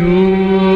Yeshua.